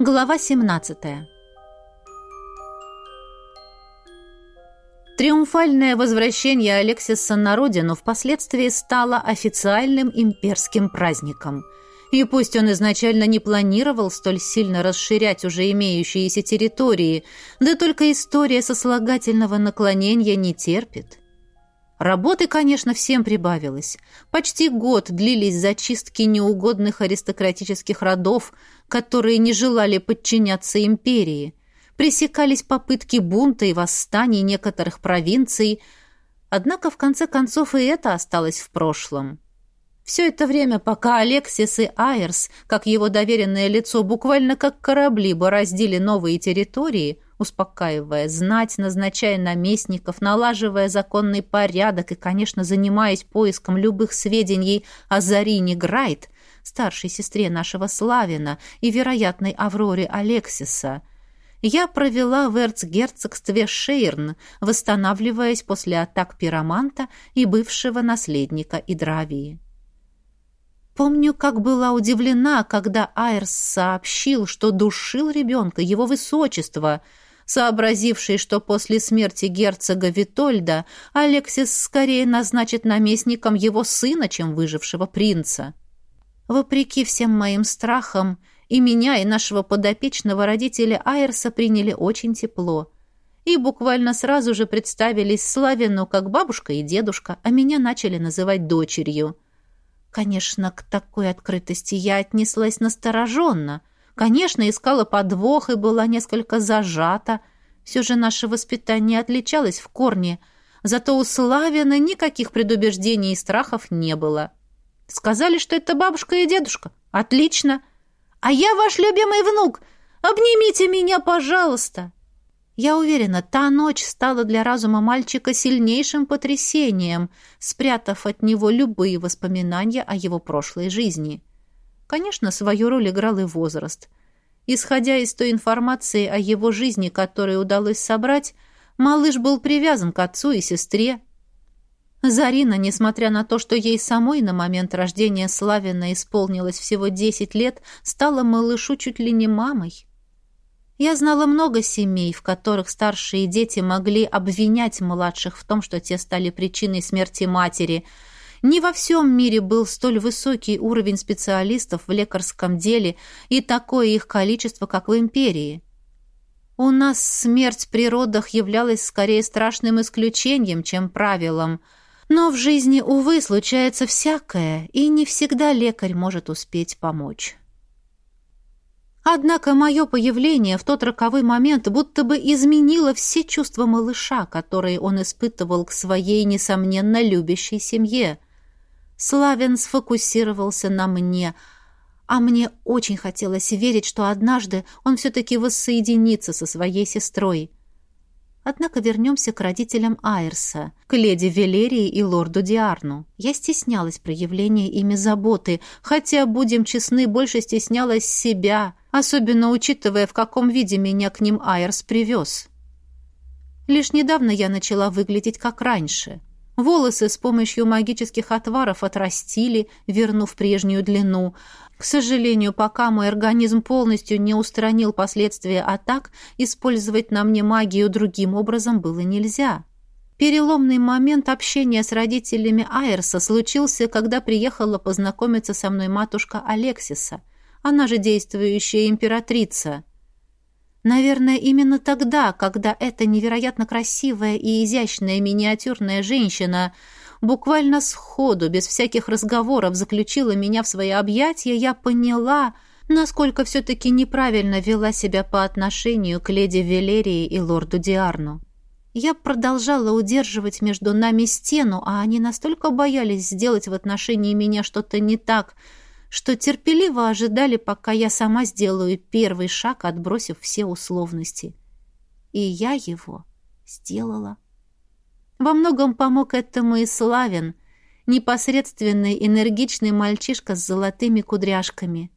Глава 17 Триумфальное возвращение Алексиса на родину впоследствии стало официальным имперским праздником. И пусть он изначально не планировал столь сильно расширять уже имеющиеся территории, да только история сослагательного наклонения не терпит. Работы, конечно, всем прибавилось. Почти год длились зачистки неугодных аристократических родов, которые не желали подчиняться империи. Пресекались попытки бунта и восстаний некоторых провинций, однако в конце концов и это осталось в прошлом. Все это время, пока Алексис и Айрс, как его доверенное лицо, буквально как корабли бороздили новые территории – успокаивая знать, назначая наместников, налаживая законный порядок и, конечно, занимаясь поиском любых сведений о Зарине Грайт, старшей сестре нашего Славина и вероятной Авроре Алексиса. Я провела в эрцгерцогстве Шейрн, восстанавливаясь после атак пироманта и бывшего наследника Идравии. Помню, как была удивлена, когда Айрс сообщил, что душил ребенка, его высочество — сообразивший, что после смерти герцога Витольда Алексис скорее назначит наместником его сына, чем выжившего принца. Вопреки всем моим страхам, и меня, и нашего подопечного родителя Айрса приняли очень тепло. И буквально сразу же представились Славину как бабушка и дедушка, а меня начали называть дочерью. Конечно, к такой открытости я отнеслась настороженно — Конечно, искала подвох и была несколько зажата. Все же наше воспитание отличалось в корне. Зато у Славина никаких предубеждений и страхов не было. Сказали, что это бабушка и дедушка. Отлично. А я ваш любимый внук. Обнимите меня, пожалуйста. Я уверена, та ночь стала для разума мальчика сильнейшим потрясением, спрятав от него любые воспоминания о его прошлой жизни. Конечно, свою роль играл и возраст. Исходя из той информации о его жизни, которую удалось собрать, малыш был привязан к отцу и сестре. Зарина, несмотря на то, что ей самой на момент рождения Славина исполнилось всего 10 лет, стала малышу чуть ли не мамой. Я знала много семей, в которых старшие дети могли обвинять младших в том, что те стали причиной смерти матери – не во всем мире был столь высокий уровень специалистов в лекарском деле и такое их количество, как в империи. У нас смерть при родах являлась скорее страшным исключением, чем правилом. Но в жизни, увы, случается всякое, и не всегда лекарь может успеть помочь. Однако мое появление в тот роковой момент будто бы изменило все чувства малыша, которые он испытывал к своей, несомненно, любящей семье. Славин сфокусировался на мне, а мне очень хотелось верить, что однажды он все-таки воссоединится со своей сестрой. Однако вернемся к родителям Айрса, к леди Велерии и лорду Диарну. Я стеснялась проявления ими заботы, хотя, будем честны, больше стеснялась себя, особенно учитывая, в каком виде меня к ним Айрс привез. Лишь недавно я начала выглядеть как раньше — Волосы с помощью магических отваров отрастили, вернув прежнюю длину. К сожалению, пока мой организм полностью не устранил последствия атак, использовать на мне магию другим образом было нельзя. Переломный момент общения с родителями Айрса случился, когда приехала познакомиться со мной матушка Алексиса, она же действующая императрица. Наверное, именно тогда, когда эта невероятно красивая и изящная миниатюрная женщина буквально сходу, без всяких разговоров, заключила меня в свои объятия, я поняла, насколько все-таки неправильно вела себя по отношению к леди Велерии и лорду Диарну. Я продолжала удерживать между нами стену, а они настолько боялись сделать в отношении меня что-то не так – что терпеливо ожидали, пока я сама сделаю первый шаг, отбросив все условности. И я его сделала. Во многом помог этому и Славин, непосредственный энергичный мальчишка с золотыми кудряшками.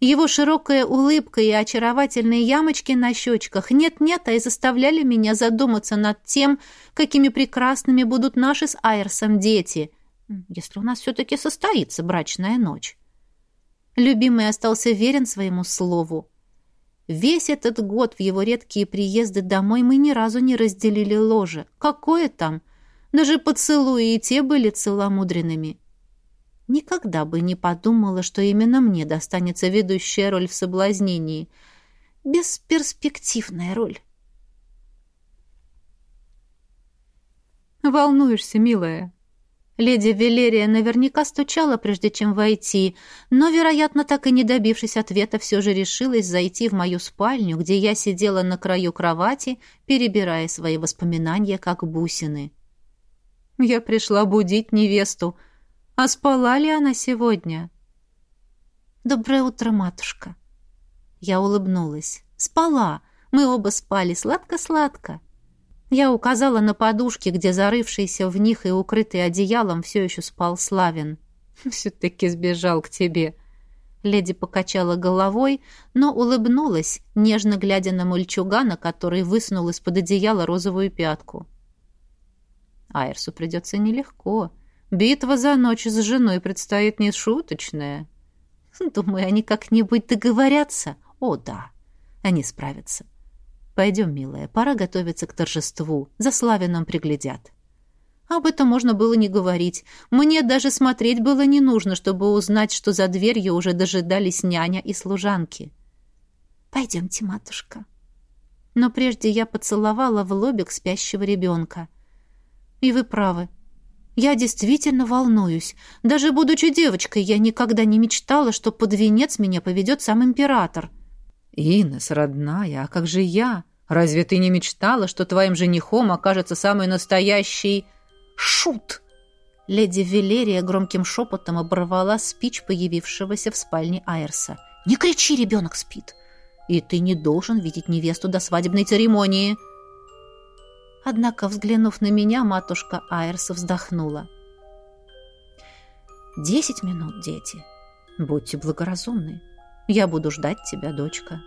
Его широкая улыбка и очаровательные ямочки на щечках нет-нет, а и заставляли меня задуматься над тем, какими прекрасными будут наши с Айрсом дети, если у нас все-таки состоится брачная ночь. Любимый остался верен своему слову. Весь этот год в его редкие приезды домой мы ни разу не разделили ложе. Какое там? Даже поцелуи и те были целомудренными. Никогда бы не подумала, что именно мне достанется ведущая роль в соблазнении. Бесперспективная роль. «Волнуешься, милая?» Леди Велерия наверняка стучала, прежде чем войти, но, вероятно, так и не добившись ответа, все же решилась зайти в мою спальню, где я сидела на краю кровати, перебирая свои воспоминания, как бусины. Я пришла будить невесту. А спала ли она сегодня? «Доброе утро, матушка!» Я улыбнулась. «Спала! Мы оба спали сладко-сладко!» Я указала на подушки, где зарывшийся в них и укрытый одеялом все еще спал Славин. «Все-таки сбежал к тебе». Леди покачала головой, но улыбнулась, нежно глядя на мальчугана, который высунул из-под одеяла розовую пятку. Айрсу придется нелегко. Битва за ночь с женой предстоит нешуточная. Думаю, они как-нибудь договорятся. О, да, они справятся. «Пойдем, милая, пора готовиться к торжеству. За Славином приглядят». Об этом можно было не говорить. Мне даже смотреть было не нужно, чтобы узнать, что за дверью уже дожидались няня и служанки. «Пойдемте, матушка». Но прежде я поцеловала в лобик спящего ребенка. «И вы правы. Я действительно волнуюсь. Даже будучи девочкой, я никогда не мечтала, что под венец меня поведет сам император». «Инес, родная, а как же я? Разве ты не мечтала, что твоим женихом окажется самый настоящий...» «Шут!» Леди Велерия громким шепотом оборвала спич появившегося в спальне Айрса. «Не кричи, ребенок спит! И ты не должен видеть невесту до свадебной церемонии!» Однако, взглянув на меня, матушка Айрса вздохнула. «Десять минут, дети. Будьте благоразумны. Я буду ждать тебя, дочка.